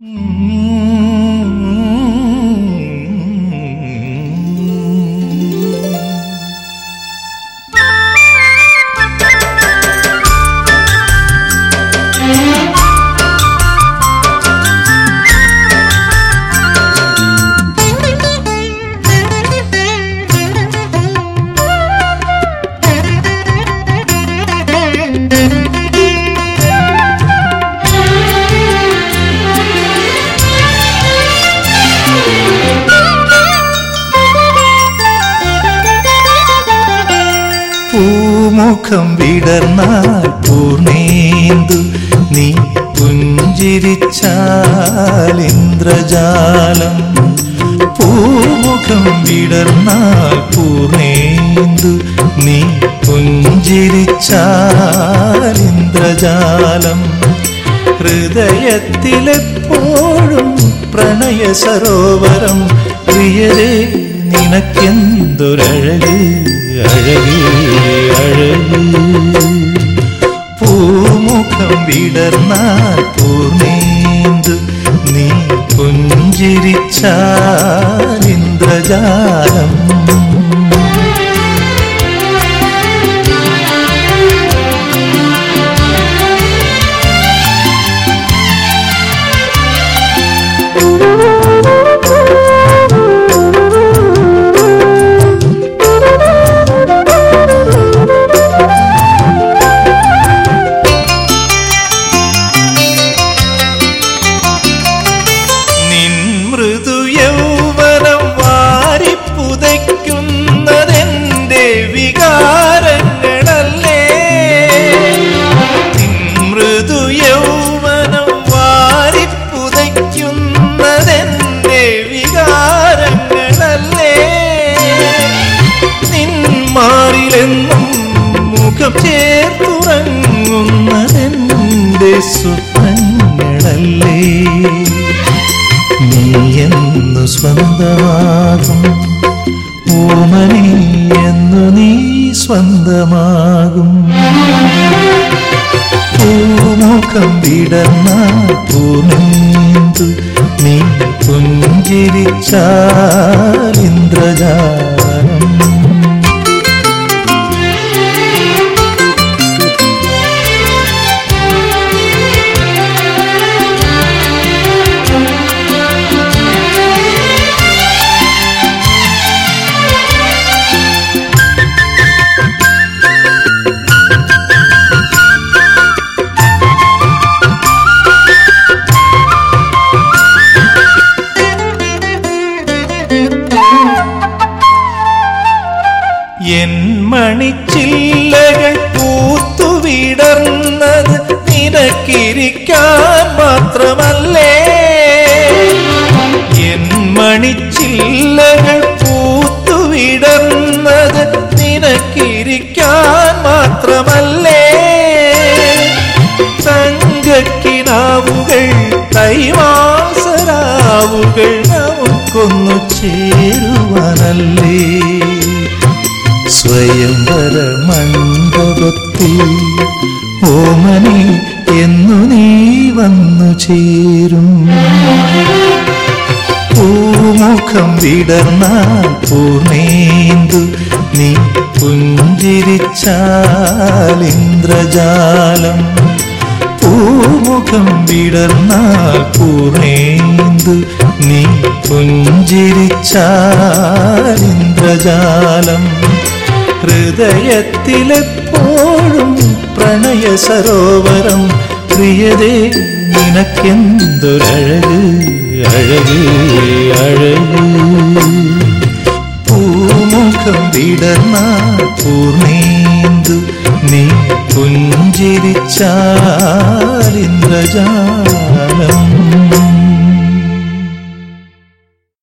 嗯。പൂമുഖം വിടർന്നാൽ പൂർണേന്ദു നീ പുഞ്ചിരിച്ചാൽ ഇന്ദ്രജാലം. പൂമുഖം വിടർന്നാൽ പൂർണേന്ദു നീ പുഞ്ചിരിച്ചാൽ ഇന്ദ്രജാലം. ഹൃദയത്തിലെപ്പോഴും പ്രണയ സരോവരം. പ്രിയരെ നിനക്കെന്തൊരഴക് അഴക്. വിടർന്നാൽ പൂർണേന്ദു നീ പുഞ്ചിരിച്ചാൽ ഇന്ദ്രജാലം. മുഖം ചേർത്തുറങ്ങുന്നതെന്റെ സ്വപ്നങ്ങളല്ലേ? നീ എന്നു സ്വന്തമാകും ഓമനി എന്നു നീ സ്വന്തമാകും. പൂമുഖം വിടർന്ന പൂർണു നീ പുഞ്ചിരിച്ചാൽ മണിച്ചില്ലകൾ പൂത്തുവിടർന്നത് നിരക്കിരിക്കാൻ മാത്രമല്ലേ? എൻ മണിച്ചില്ലകൾ പൂത്തുവിടർന്നത് നിരക്കിരിക്കാൻ മാത്രമല്ലേ? തങ്കക്കിനാവുകൾ കൈവാസരാവുകൾ നമുക്കൊന്നു ചേരുവാനല്ലേ? സ്വയംവര മണ്ഡപത്തിൽ ഓമനി എന്നു നീ വന്നു ചേരും. പൂമുഖം വിടർന്നാൽ പൂർണേന്തു നീ പുഞ്ചിരിച്ചാൽ ഇന്ദ്രജാലം. പൂമുഖം വിടർന്നാൽ പൂർണേന്തു നീ പുഞ്ചിരിച്ചാൽ ഇന്ദ്രജാലം. ഹൃദയത്തിലെപ്പോഴും പ്രണയ സരോവരം. പ്രിയതേ നിനക്കെന്തൊരഴക്? അഴക് അഴക്. പൂമുഖം വിടർന്ന പൂർണേന്ദു നീ പുഞ്ചിരിച്ചാൽ ഇന്ദ്രജാലം.